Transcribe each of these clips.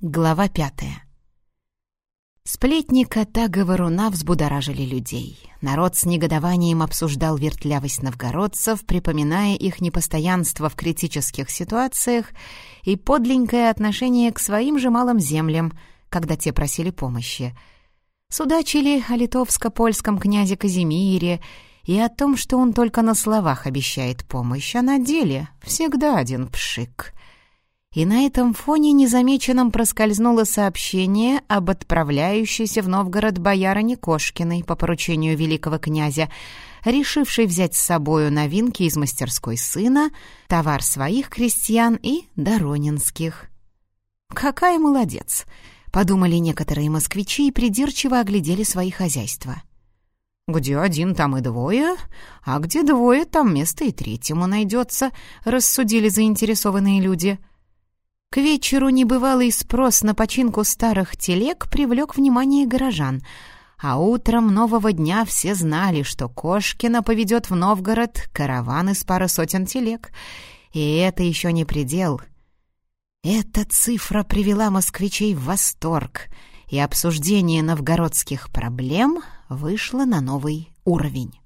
Глава пятая. Сплетни кота Говоруна взбудоражили людей. Народ с негодованием обсуждал вертлявость новгородцев, припоминая их непостоянство в критических ситуациях и подленькое отношение к своим же малым землям, когда те просили помощи. Судачили о литовско-польском князе Казимире и о том, что он только на словах обещает помощь, а на деле всегда один пшик — и на этом фоне незамеченным проскользнуло сообщение об отправляющейся в Новгород боярине Кошкиной по поручению великого князя, решившей взять с собою новинки из мастерской сына, товар своих крестьян и доронинских. «Какая молодец!» — подумали некоторые москвичи и придирчиво оглядели свои хозяйства. «Где один, там и двое, а где двое, там место и третьему найдется», — рассудили заинтересованные люди — к вечеру небывалый спрос на починку старых телег привлек внимание горожан, а утром нового дня все знали, что Кошкина поведет в Новгород караван из пары сотен телег. И это еще не предел. Эта цифра привела москвичей в восторг, и обсуждение новгородских проблем вышло на новый уровень.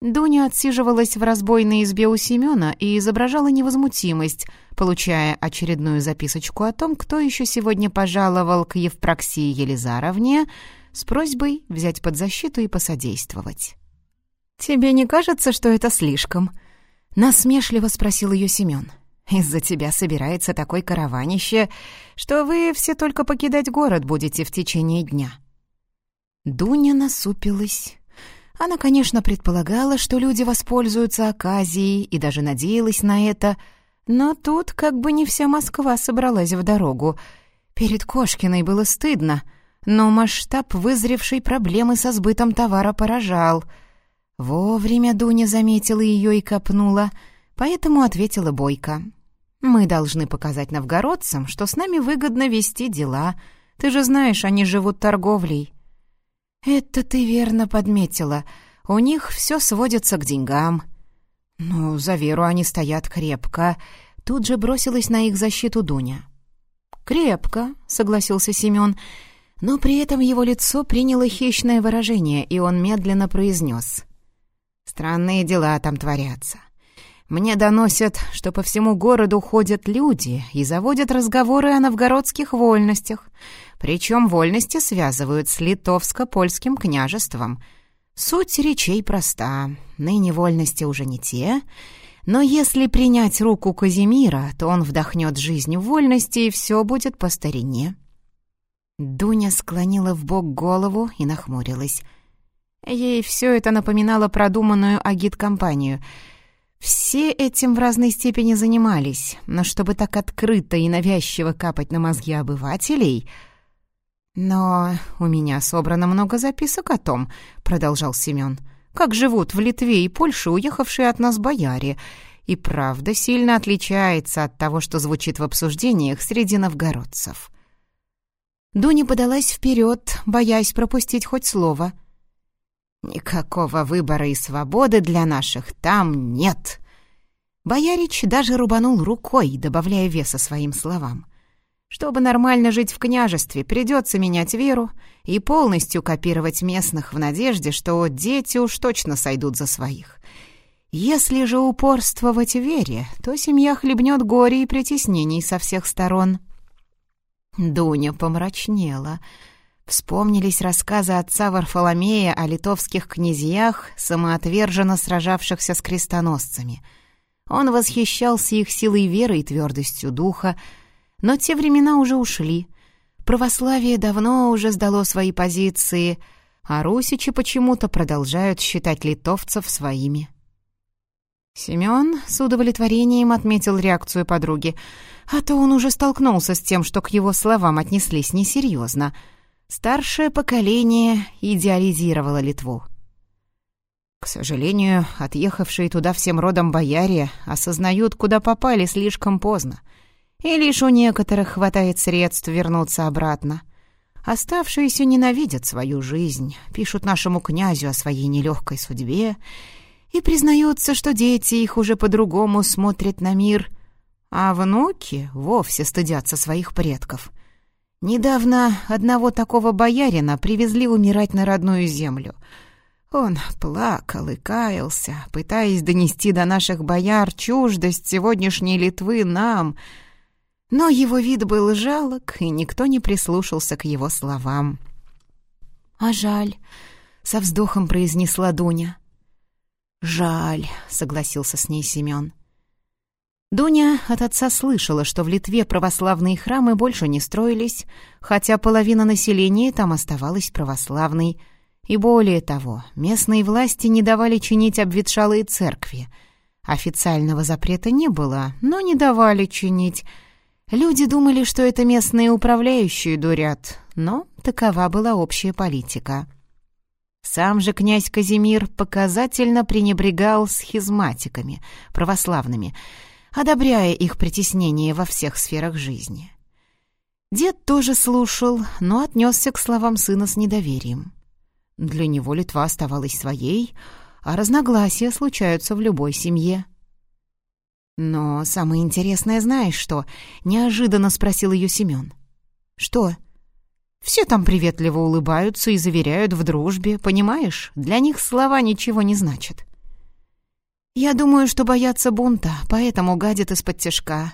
Дуня отсиживалась в разбойной избе у Семена и изображала невозмутимость, получая очередную записочку о том, кто еще сегодня пожаловал к Евпроксии Елизаровне с просьбой взять под защиту и посодействовать. «Тебе не кажется, что это слишком?» — насмешливо спросил ее Семен. «Из-за тебя собирается такой караванище, что вы все только покидать город будете в течение дня». Дуня насупилась она, конечно, предполагала, что люди воспользуются оказией и даже надеялась на это, но тут как бы не вся Москва собралась в дорогу. Перед Кошкиной было стыдно, но масштаб вызревшей проблемы со сбытом товара поражал. Вовремя Дуня заметила ее и копнула, поэтому ответила Бойко. «Мы должны показать новгородцам, что с нами выгодно вести дела. Ты же знаешь, они живут торговлей». «Это ты верно подметила. У них все сводится к деньгам». «Ну, за веру они стоят крепко». Тут же бросилась на их защиту Дуня. «Крепко», — согласился Семен, но при этом его лицо приняло хищное выражение, и он медленно произнес. «Странные дела там творятся. Мне доносят, что по всему городу ходят люди и заводят разговоры о новгородских вольностях. Причем вольности связывают с литовско-польским княжеством. Суть речей проста. Ныне вольности уже не те. Но если принять руку Казимира, то он вдохнет жизнь в вольности, и все будет по старине. Дуня склонила в бок голову и нахмурилась. Ей все это напоминало продуманную агит-компанию. Все этим в разной степени занимались, но чтобы так открыто и навязчиво капать на мозги обывателей — «Но у меня собрано много записок о том», — продолжал Семен, «как живут в Литве и Польше уехавшие от нас бояре, и правда сильно отличается от того, что звучит в обсуждениях среди новгородцев». Дуня подалась вперед, боясь пропустить хоть слово. «Никакого выбора и свободы для наших там нет!» Боярич даже рубанул рукой, добавляя веса своим словам. Чтобы нормально жить в княжестве, придется менять веру и полностью копировать местных в надежде, что дети уж точно сойдут за своих. Если же упорствовать в вере, то семья хлебнет горе и притеснений со всех сторон. Дуня помрачнела. Вспомнились рассказы отца Варфоломея о литовских князьях, самоотверженно сражавшихся с крестоносцами. Он восхищался их силой веры и твердостью духа, но те времена уже ушли. Православие давно уже сдало свои позиции, а русичи почему-то продолжают считать литовцев своими. Семён с удовлетворением отметил реакцию подруги, а то он уже столкнулся с тем, что к его словам отнеслись несерьезно. Старшее поколение идеализировало Литву. К сожалению, отъехавшие туда всем родом бояре осознают, куда попали слишком поздно — и лишь у некоторых хватает средств вернуться обратно. Оставшиеся ненавидят свою жизнь, пишут нашему князю о своей нелегкой судьбе и признаются, что дети их уже по-другому смотрят на мир. а внуки вовсе стыдятся своих предков. Недавно одного такого боярина привезли умирать на родную землю. Он плакал и каялся, пытаясь донести до наших бояр чуждость сегодняшней Литвы нам. Но его вид был жалок, и никто не прислушался к его словам. «А жаль», — со вздохом произнесла Дуня. «Жаль», — согласился с ней Семен. Дуня от отца слышала, что в Литве православные храмы больше не строились, хотя половина населения там оставалась православной. И более того, местные власти не давали чинить обветшалые церкви. Официального запрета не было, но не давали чинить. Люди думали, что это местные управляющие дурят, но такова была общая политика. Сам же князь Казимир показательно пренебрегал схизматиками, православными, одобряя их притеснение во всех сферах жизни. Дед тоже слушал, но отнесся к словам сына с недоверием. Для него Литва оставалась своей, а разногласия случаются в любой семье. «Но самое интересное знаешь что?» — неожиданно спросил ее Семен. «Что?» «Все там приветливо улыбаются и заверяют в дружбе, понимаешь? Для них слова ничего не значат». «Я думаю, что боятся бунта, поэтому гадят из-под тяжка.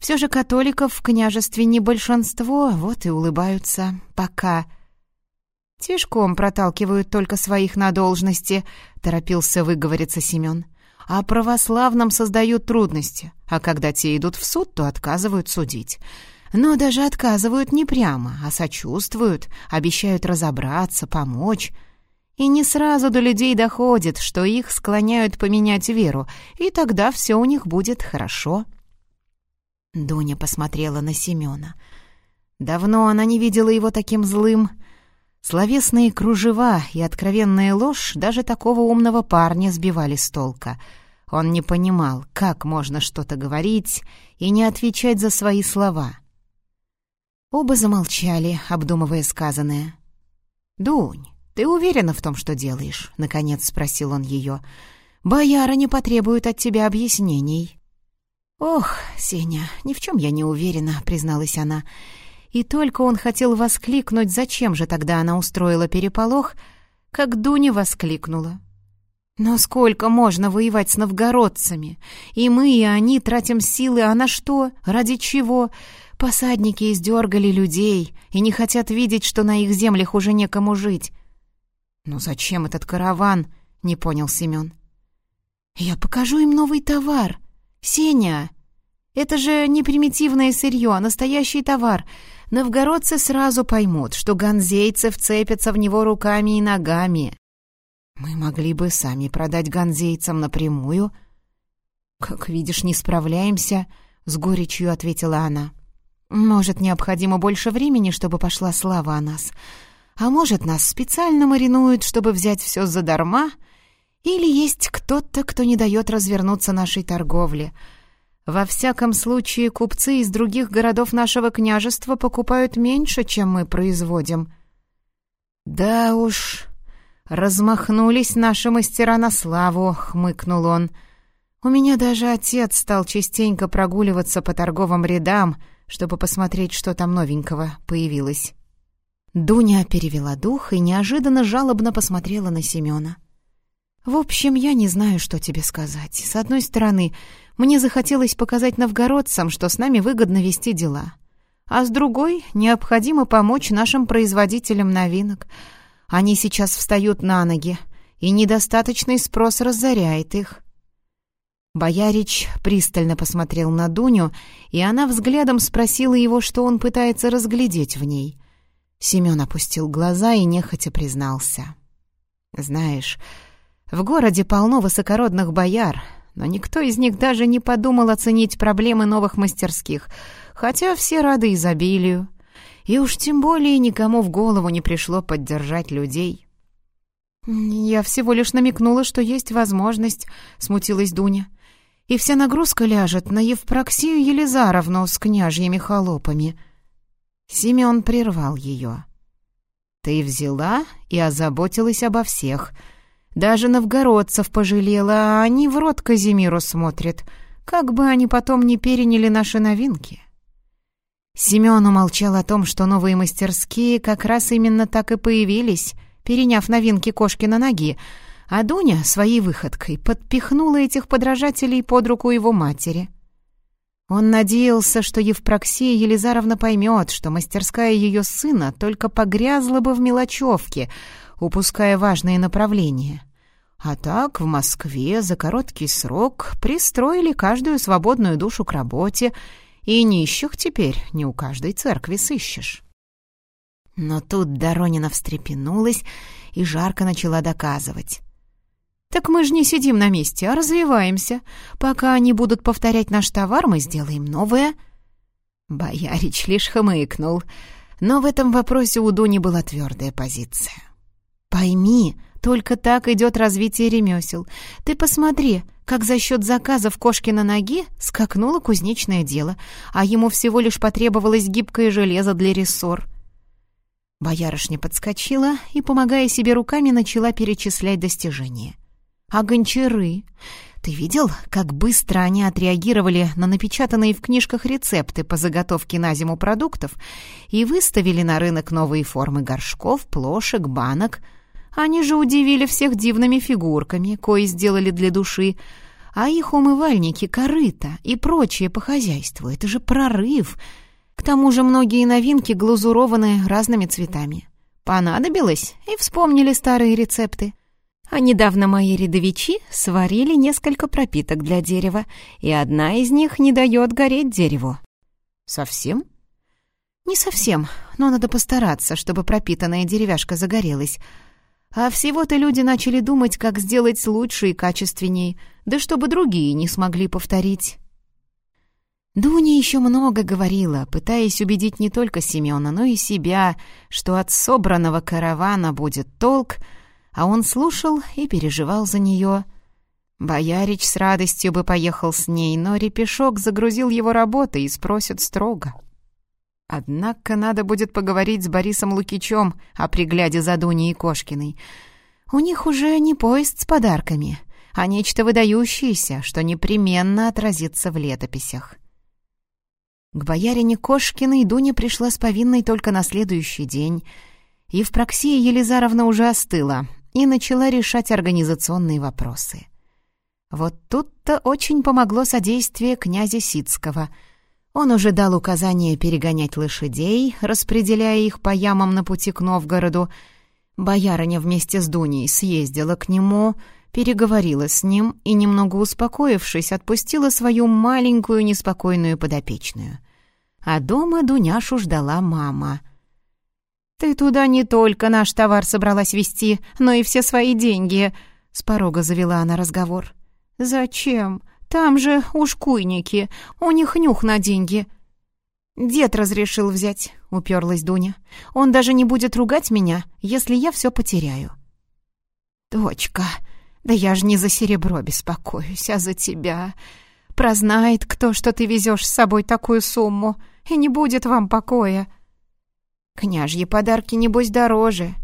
Все же католиков в княжестве не большинство, вот и улыбаются. Пока...» «Тишком проталкивают только своих на должности», — торопился выговориться Семен. «А православным создают трудности, а когда те идут в суд, то отказывают судить. Но даже отказывают не прямо, а сочувствуют, обещают разобраться, помочь». И не сразу до людей доходит, что их склоняют поменять веру, и тогда все у них будет хорошо. Дуня посмотрела на Семена. Давно она не видела его таким злым, Словесные кружева и откровенная ложь даже такого умного парня сбивали с толка. Он не понимал, как можно что-то говорить и не отвечать за свои слова. Оба замолчали, обдумывая сказанное. «Дунь, ты уверена в том, что делаешь?» — наконец спросил он ее. «Бояра не потребует от тебя объяснений». «Ох, Сеня, ни в чем я не уверена», — призналась она. И только он хотел воскликнуть, зачем же тогда она устроила переполох, как Дуня воскликнула. «Но сколько можно воевать с новгородцами? И мы, и они тратим силы, а на что? Ради чего? Посадники издергали людей и не хотят видеть, что на их землях уже некому жить». «Ну зачем этот караван?» — не понял Семен. «Я покажу им новый товар. Сеня, это же не примитивное сырье, а настоящий товар. Новгородцы сразу поймут, что ганзейцы вцепятся в него руками и ногами. Мы могли бы сами продать ганзейцам напрямую. Как видишь, не справляемся, — с горечью ответила она. Может, необходимо больше времени, чтобы пошла слава о нас. А может, нас специально маринуют, чтобы взять все задарма? Или есть кто-то, кто не дает развернуться нашей торговле — во всяком случае, купцы из других городов нашего княжества покупают меньше, чем мы производим. Да уж, размахнулись наши мастера на славу, хмыкнул он. У меня даже отец стал частенько прогуливаться по торговым рядам, чтобы посмотреть, что там новенького появилось. Дуня перевела дух и неожиданно жалобно посмотрела на Семена. «В общем, я не знаю, что тебе сказать. С одной стороны, мне захотелось показать новгородцам, что с нами выгодно вести дела. А с другой, необходимо помочь нашим производителям новинок. Они сейчас встают на ноги, и недостаточный спрос разоряет их». Боярич пристально посмотрел на Дуню, и она взглядом спросила его, что он пытается разглядеть в ней. Семен опустил глаза и нехотя признался. «Знаешь, в городе полно высокородных бояр, но никто из них даже не подумал оценить проблемы новых мастерских, хотя все рады изобилию. И уж тем более никому в голову не пришло поддержать людей. «Я всего лишь намекнула, что есть возможность», — смутилась Дуня. «И вся нагрузка ляжет на Евпроксию Елизаровну с княжьими холопами». Семен прервал ее. «Ты взяла и озаботилась обо всех», даже новгородцев пожалела, а они в рот Казимиру смотрят. как бы они потом не переняли наши новинки. Семен умолчал о том, что новые мастерские как раз именно так и появились, переняв новинки кошки на ноги, а Дуня своей выходкой подпихнула этих подражателей под руку его матери. Он надеялся, что Евпроксия Елизаровна поймет, что мастерская ее сына только погрязла бы в мелочевке, упуская важные направления. А так в Москве за короткий срок пристроили каждую свободную душу к работе, и нищих теперь не у каждой церкви сыщешь. Но тут Доронина встрепенулась и жарко начала доказывать. «Так мы же не сидим на месте, а развиваемся. Пока они будут повторять наш товар, мы сделаем новое». Боярич лишь хмыкнул, но в этом вопросе у Дуни была твердая позиция. «Пойми, только так идет развитие ремесел. Ты посмотри, как за счет заказов кошки на ноги скакнуло кузнечное дело, а ему всего лишь потребовалось гибкое железо для рессор». Боярышня подскочила и, помогая себе руками, начала перечислять достижения. А гончары? Ты видел, как быстро они отреагировали на напечатанные в книжках рецепты по заготовке на зиму продуктов и выставили на рынок новые формы горшков, плошек, банок? Они же удивили всех дивными фигурками, кои сделали для души, а их умывальники, корыта и прочее по хозяйству — это же прорыв. К тому же многие новинки глазурованы разными цветами. Понадобилось, и вспомнили старые рецепты. А недавно мои рядовичи сварили несколько пропиток для дерева, и одна из них не дает гореть дереву. Совсем? Не совсем, но надо постараться, чтобы пропитанная деревяшка загорелась. А всего-то люди начали думать, как сделать лучше и качественней, да чтобы другие не смогли повторить. Дуня еще много говорила, пытаясь убедить не только Семена, но и себя, что от собранного каравана будет толк — а он слушал и переживал за нее. Боярич с радостью бы поехал с ней, но репешок загрузил его работой и спросит строго. Однако надо будет поговорить с Борисом Лукичем о пригляде за Дуней и Кошкиной. У них уже не поезд с подарками, а нечто выдающееся, что непременно отразится в летописях. К боярине Кошкиной Дуня пришла с повинной только на следующий день, и в Проксия Елизаровна уже остыла, и начала решать организационные вопросы. Вот тут-то очень помогло содействие князя Сицкого. Он уже дал указание перегонять лошадей, распределяя их по ямам на пути к Новгороду. Боярыня вместе с Дуней съездила к нему, переговорила с ним и, немного успокоившись, отпустила свою маленькую неспокойную подопечную. А дома Дуняшу ждала мама — «Ты туда не только наш товар собралась везти, но и все свои деньги», — с порога завела она разговор. «Зачем? Там же ушкуйники, у них нюх на деньги». «Дед разрешил взять», — уперлась Дуня. «Он даже не будет ругать меня, если я все потеряю». «Дочка, да я же не за серебро беспокоюсь, а за тебя. Прознает кто, что ты везешь с собой такую сумму, и не будет вам покоя». Княжьи подарки, небось, дороже.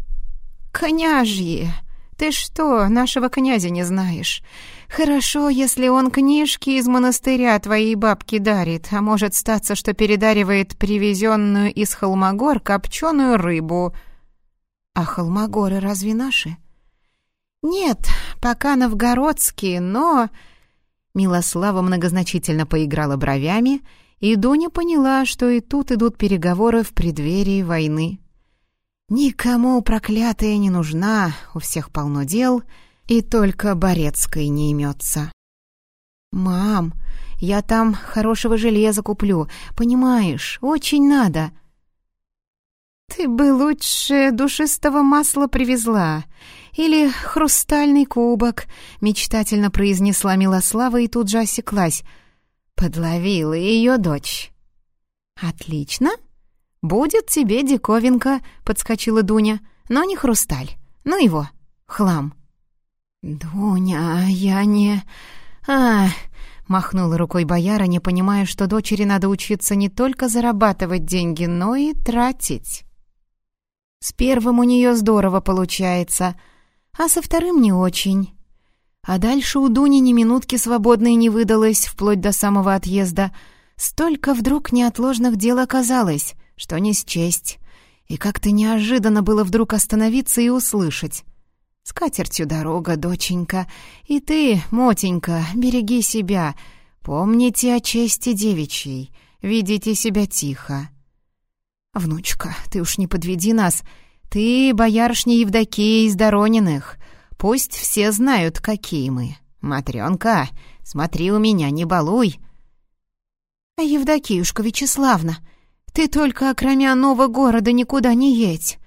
Княжьи! Ты что, нашего князя не знаешь? Хорошо, если он книжки из монастыря твоей бабки дарит, а может статься, что передаривает привезенную из Холмогор копченую рыбу. А Холмогоры разве наши? Нет, пока новгородские, но... Милослава многозначительно поиграла бровями и Дуня поняла, что и тут идут переговоры в преддверии войны. Никому проклятая не нужна, у всех полно дел, и только Борецкой не имется. «Мам, я там хорошего железа куплю, понимаешь, очень надо». «Ты бы лучше душистого масла привезла или хрустальный кубок», — мечтательно произнесла Милослава и тут же осеклась — Подловила ее дочь. «Отлично. Будет тебе диковинка», — подскочила Дуня. «Но не хрусталь. Ну его, хлам». «Дуня, я не...» «Ах...» — махнула рукой бояра, не понимая, что дочери надо учиться не только зарабатывать деньги, но и тратить. С первым у нее здорово получается, а со вторым не очень. А дальше у Дуни ни минутки свободной не выдалось, вплоть до самого отъезда. Столько вдруг неотложных дел оказалось, что не счесть. И как-то неожиданно было вдруг остановиться и услышать. «С катертью дорога, доченька, и ты, мотенька, береги себя, помните о чести девичьей, ведите себя тихо». «Внучка, ты уж не подведи нас, ты боярышня Евдокия из Дорониных, пусть все знают, какие мы. Матрёнка, смотри у меня, не балуй». «А Евдокиюшка Вячеславна, ты только, окромя нового города, никуда не едь.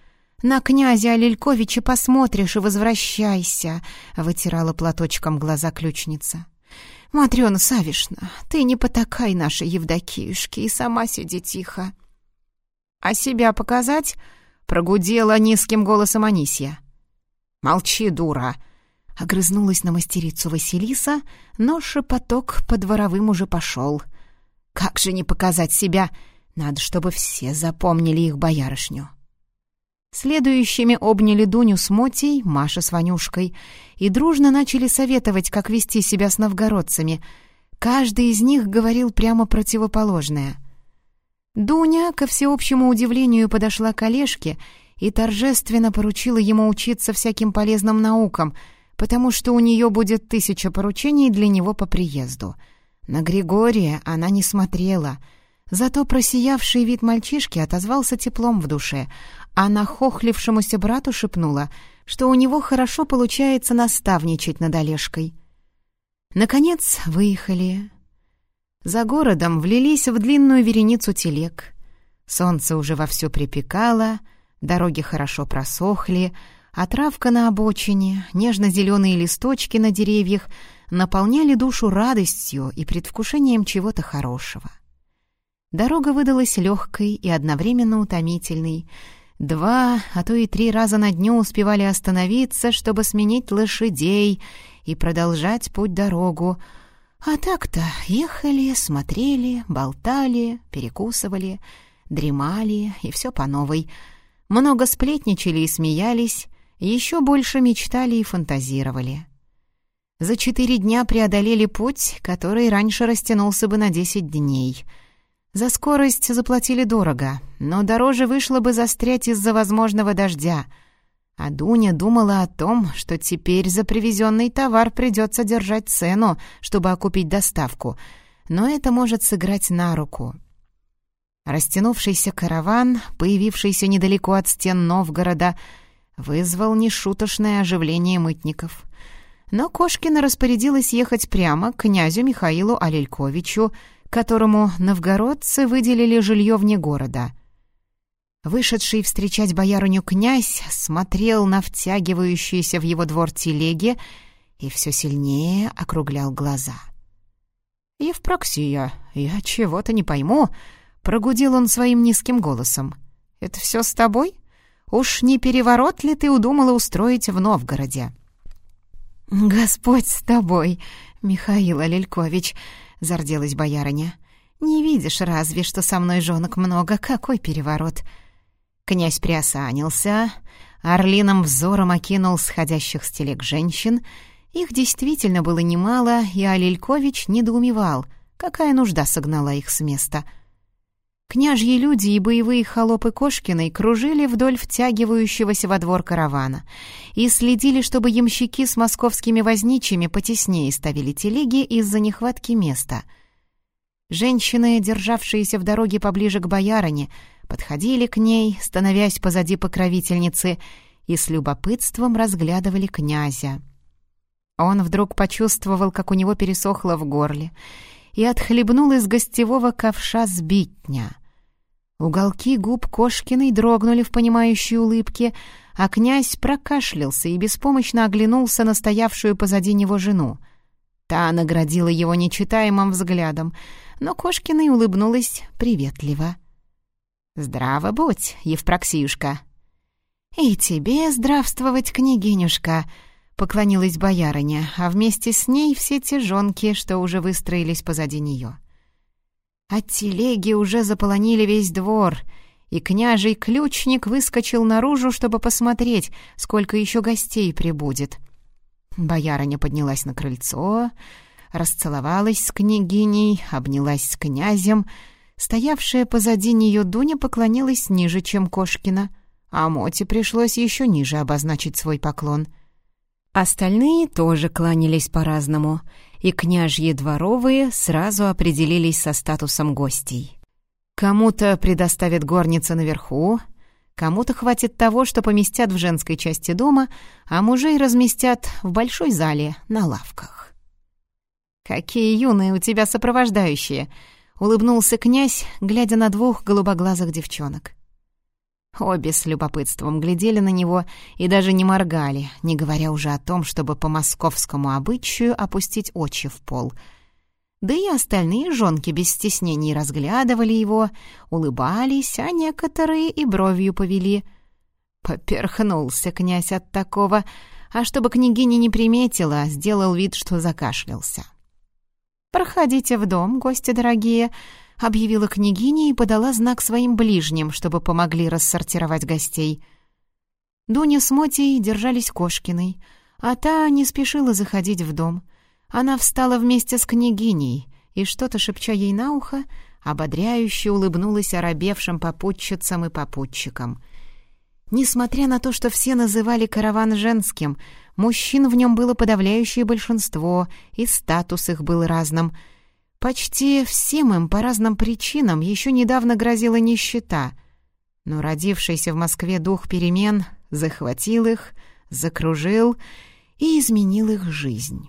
На князя Алельковича посмотришь и возвращайся», — вытирала платочком глаза ключница. «Матрёна Савишна, ты не потакай нашей Евдокиюшке и сама сиди тихо». «А себя показать?» — прогудела низким голосом Анисья. «Молчи, дура!» — огрызнулась на мастерицу Василиса, но шепоток по дворовым уже пошел. «Как же не показать себя? Надо, чтобы все запомнили их боярышню». Следующими обняли Дуню с Мотей, Маша с Ванюшкой, и дружно начали советовать, как вести себя с новгородцами. Каждый из них говорил прямо противоположное. Дуня, ко всеобщему удивлению, подошла к Олежке и торжественно поручила ему учиться всяким полезным наукам, потому что у нее будет тысяча поручений для него по приезду. На Григория она не смотрела — Зато просиявший вид мальчишки отозвался теплом в душе, а нахохлившемуся брату шепнула, что у него хорошо получается наставничать над Олежкой. Наконец выехали. За городом влились в длинную вереницу телег. Солнце уже вовсю припекало, дороги хорошо просохли, а травка на обочине, нежно-зеленые листочки на деревьях наполняли душу радостью и предвкушением чего-то хорошего. Дорога выдалась легкой и одновременно утомительной. Два, а то и три раза на дню успевали остановиться, чтобы сменить лошадей и продолжать путь-дорогу. А так-то ехали, смотрели, болтали, перекусывали, дремали, и все по новой. Много сплетничали и смеялись, еще больше мечтали и фантазировали. За четыре дня преодолели путь, который раньше растянулся бы на десять дней — за скорость заплатили дорого, но дороже вышло бы застрять из-за возможного дождя. А Дуня думала о том, что теперь за привезенный товар придется держать цену, чтобы окупить доставку, но это может сыграть на руку. Растянувшийся караван, появившийся недалеко от стен Новгорода, вызвал нешуточное оживление мытников. Но Кошкина распорядилась ехать прямо к князю Михаилу Алельковичу, которому новгородцы выделили жилье вне города. Вышедший встречать боярыню князь смотрел на втягивающиеся в его двор телеги и все сильнее округлял глаза. «Евпроксия, я чего-то не пойму», — прогудел он своим низким голосом. «Это все с тобой? Уж не переворот ли ты удумала устроить в Новгороде?» «Господь с тобой, Михаил Алелькович», — зарделась боярыня. «Не видишь разве, что со мной жонок много? Какой переворот!» Князь приосанился, орлиным взором окинул сходящих с телег женщин. Их действительно было немало, и Алелькович недоумевал, какая нужда согнала их с места. Княжьи люди и боевые холопы Кошкиной кружили вдоль втягивающегося во двор каравана и следили, чтобы ямщики с московскими возничими потеснее ставили телеги из-за нехватки места — Женщины, державшиеся в дороге поближе к боярине, подходили к ней, становясь позади покровительницы, и с любопытством разглядывали князя. Он вдруг почувствовал, как у него пересохло в горле, и отхлебнул из гостевого ковша сбитня. Уголки губ Кошкиной дрогнули в понимающей улыбке, а князь прокашлялся и беспомощно оглянулся на стоявшую позади него жену. Та наградила его нечитаемым взглядом — но Кошкиной улыбнулась приветливо. «Здраво будь, Евпроксиюшка!» «И тебе здравствовать, княгинюшка!» — поклонилась боярыня, а вместе с ней все те жонки, что уже выстроились позади нее. От телеги уже заполонили весь двор, и княжий ключник выскочил наружу, чтобы посмотреть, сколько еще гостей прибудет. Боярыня поднялась на крыльцо, расцеловалась с княгиней, обнялась с князем. Стоявшая позади нее Дуня поклонилась ниже, чем Кошкина, а Моте пришлось еще ниже обозначить свой поклон. Остальные тоже кланялись по-разному, и княжьи дворовые сразу определились со статусом гостей. Кому-то предоставят горница наверху, Кому-то хватит того, что поместят в женской части дома, а мужей разместят в большой зале на лавках. «Какие юные у тебя сопровождающие!» — улыбнулся князь, глядя на двух голубоглазых девчонок. Обе с любопытством глядели на него и даже не моргали, не говоря уже о том, чтобы по московскому обычаю опустить очи в пол — да и остальные жонки без стеснений разглядывали его, улыбались, а некоторые и бровью повели. Поперхнулся князь от такого, а чтобы княгиня не приметила, сделал вид, что закашлялся. «Проходите в дом, гости дорогие», — объявила княгиня и подала знак своим ближним, чтобы помогли рассортировать гостей. Дуня с Мотей держались Кошкиной, а та не спешила заходить в дом — она встала вместе с княгиней и, что-то шепча ей на ухо, ободряюще улыбнулась оробевшим попутчицам и попутчикам. Несмотря на то, что все называли караван женским, мужчин в нем было подавляющее большинство, и статус их был разным. Почти всем им по разным причинам еще недавно грозила нищета. Но родившийся в Москве дух перемен захватил их, закружил и изменил их жизнь.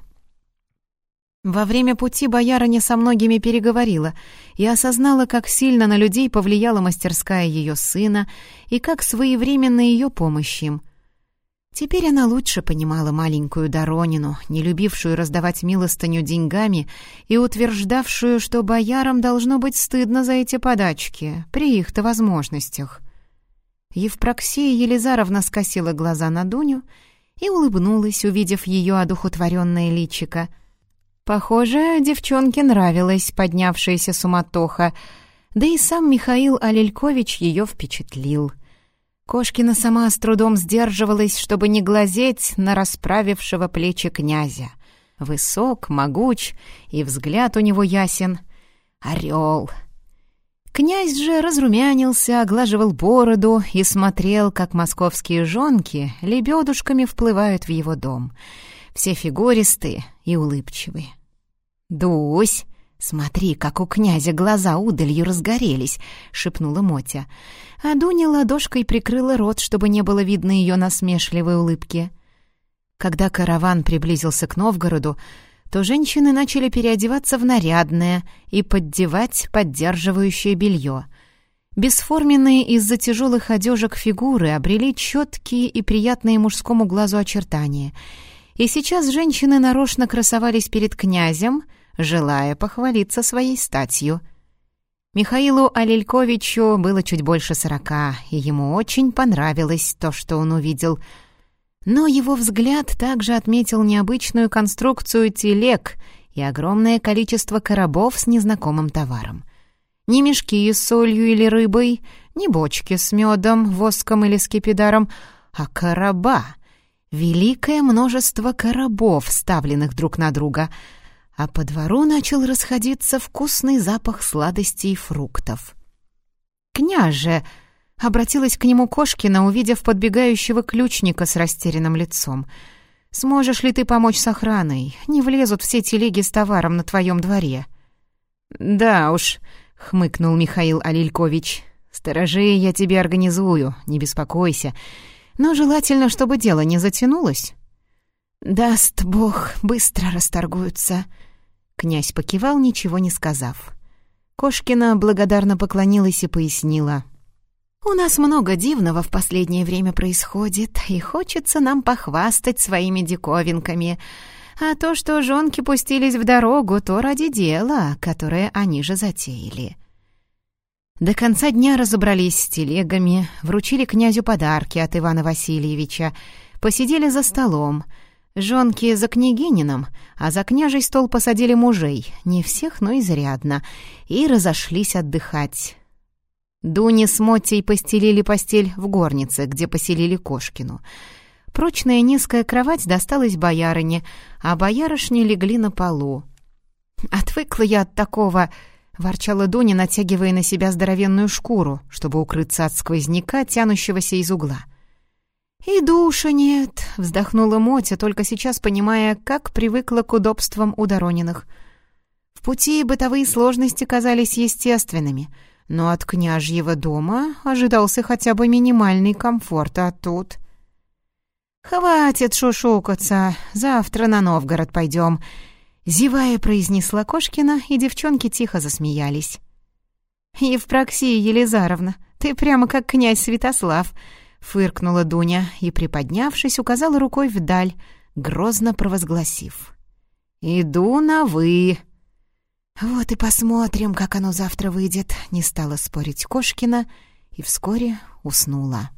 Во время пути боярыня со многими переговорила и осознала, как сильно на людей повлияла мастерская ее сына и как своевременно ее помощь им. Теперь она лучше понимала маленькую Доронину, не любившую раздавать милостыню деньгами и утверждавшую, что боярам должно быть стыдно за эти подачки, при их-то возможностях. Евпроксия Елизаровна скосила глаза на Дуню и улыбнулась, увидев ее одухотворенное личико — Похоже, девчонке нравилась поднявшаяся суматоха, да и сам Михаил Алелькович ее впечатлил. Кошкина сама с трудом сдерживалась, чтобы не глазеть на расправившего плечи князя. Высок, могуч, и взгляд у него ясен. Орел. Князь же разрумянился, оглаживал бороду и смотрел, как московские жонки лебедушками вплывают в его дом — все фигуристые и улыбчивые. «Дусь, смотри, как у князя глаза удалью разгорелись!» — шепнула Мотя. А Дуня ладошкой прикрыла рот, чтобы не было видно ее насмешливой улыбки. Когда караван приблизился к Новгороду, то женщины начали переодеваться в нарядное и поддевать поддерживающее белье. Бесформенные из-за тяжелых одежек фигуры обрели четкие и приятные мужскому глазу очертания — и сейчас женщины нарочно красовались перед князем, желая похвалиться своей статью. Михаилу Алельковичу было чуть больше сорока, и ему очень понравилось то, что он увидел. Но его взгляд также отметил необычную конструкцию телег и огромное количество коробов с незнакомым товаром. Ни мешки с солью или рыбой, ни бочки с медом, воском или скипидаром, а короба — великое множество коробов, ставленных друг на друга, а по двору начал расходиться вкусный запах сладостей и фруктов. «Княже!» — обратилась к нему Кошкина, увидев подбегающего ключника с растерянным лицом. «Сможешь ли ты помочь с охраной? Не влезут все телеги с товаром на твоем дворе». «Да уж», — хмыкнул Михаил Алилькович. «Сторожей я тебе организую, не беспокойся но желательно, чтобы дело не затянулось. «Даст Бог, быстро расторгуются», — князь покивал, ничего не сказав. Кошкина благодарно поклонилась и пояснила. «У нас много дивного в последнее время происходит, и хочется нам похвастать своими диковинками. А то, что жонки пустились в дорогу, то ради дела, которое они же затеяли. До конца дня разобрались с телегами, вручили князю подарки от Ивана Васильевича, посидели за столом. Жонки за княгинином, а за княжий стол посадили мужей, не всех, но изрядно, и разошлись отдыхать. Дуни с Мотей постелили постель в горнице, где поселили Кошкину. Прочная низкая кровать досталась боярине, а боярышни легли на полу. «Отвыкла я от такого!» — ворчала Дуня, натягивая на себя здоровенную шкуру, чтобы укрыться от сквозняка, тянущегося из угла. «И душа нет», — вздохнула Мотя, только сейчас понимая, как привыкла к удобствам у Дорониных. В пути бытовые сложности казались естественными, но от княжьего дома ожидался хотя бы минимальный комфорт, а тут... «Хватит шушукаться, завтра на Новгород пойдем», — зевая произнесла Кошкина, и девчонки тихо засмеялись. «Евпроксия Елизаровна, ты прямо как князь Святослав», Фыркнула Дуня и, приподнявшись, указала рукой вдаль, грозно провозгласив. «Иду на «вы». «Вот и посмотрим, как оно завтра выйдет», — не стала спорить Кошкина и вскоре уснула.